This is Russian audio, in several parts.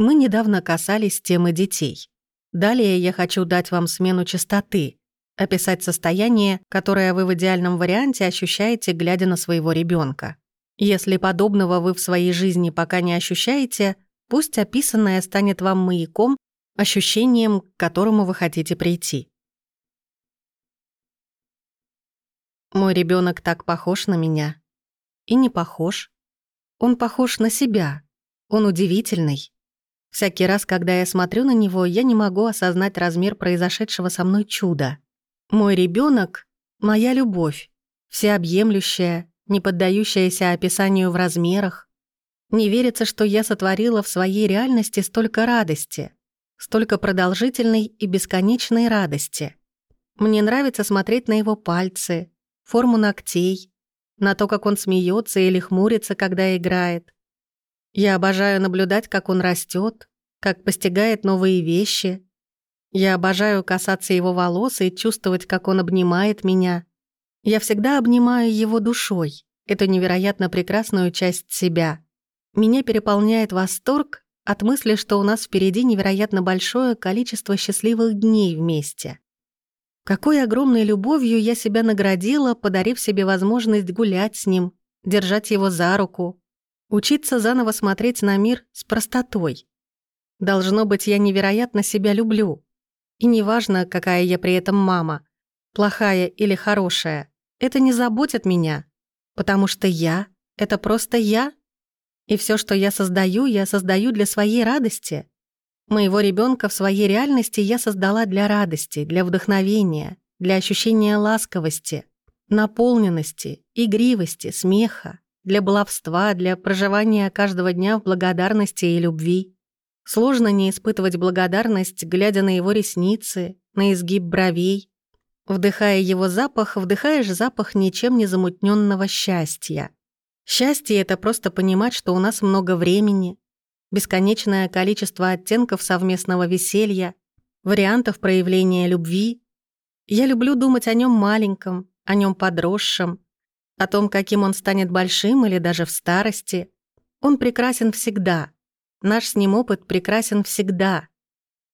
Мы недавно касались темы детей. Далее я хочу дать вам смену частоты, описать состояние, которое вы в идеальном варианте ощущаете, глядя на своего ребенка. Если подобного вы в своей жизни пока не ощущаете, пусть описанное станет вам маяком, ощущением, к которому вы хотите прийти. Мой ребенок так похож на меня. И не похож. Он похож на себя. Он удивительный. Всякий раз, когда я смотрю на него, я не могу осознать размер произошедшего со мной чуда. Мой ребенок — моя любовь, всеобъемлющая, не поддающаяся описанию в размерах. Не верится, что я сотворила в своей реальности столько радости, столько продолжительной и бесконечной радости. Мне нравится смотреть на его пальцы, форму ногтей, на то, как он смеется или хмурится, когда играет. Я обожаю наблюдать, как он растет, как постигает новые вещи. Я обожаю касаться его волос и чувствовать, как он обнимает меня. Я всегда обнимаю его душой, эту невероятно прекрасную часть себя. Меня переполняет восторг от мысли, что у нас впереди невероятно большое количество счастливых дней вместе. Какой огромной любовью я себя наградила, подарив себе возможность гулять с ним, держать его за руку, Учиться заново смотреть на мир с простотой. Должно быть, я невероятно себя люблю. И неважно, какая я при этом мама, плохая или хорошая, это не заботит меня, потому что я — это просто я. И все, что я создаю, я создаю для своей радости. Моего ребенка в своей реальности я создала для радости, для вдохновения, для ощущения ласковости, наполненности, игривости, смеха для баловства, для проживания каждого дня в благодарности и любви. Сложно не испытывать благодарность, глядя на его ресницы, на изгиб бровей. Вдыхая его запах, вдыхаешь запах ничем не замутненного счастья. Счастье — это просто понимать, что у нас много времени, бесконечное количество оттенков совместного веселья, вариантов проявления любви. Я люблю думать о нем маленьком, о нем подросшем, о том, каким он станет большим или даже в старости. Он прекрасен всегда. Наш с ним опыт прекрасен всегда.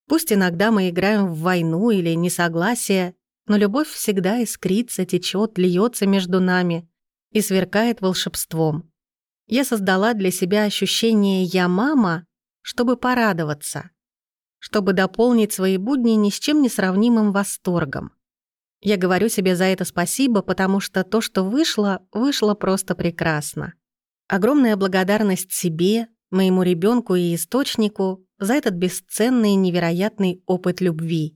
Пусть иногда мы играем в войну или несогласие, но любовь всегда искрится, течет, льется между нами и сверкает волшебством. Я создала для себя ощущение «я мама», чтобы порадоваться, чтобы дополнить свои будни ни с чем не сравнимым восторгом. Я говорю себе за это спасибо, потому что то, что вышло, вышло просто прекрасно. Огромная благодарность себе, моему ребенку и источнику за этот бесценный и невероятный опыт любви.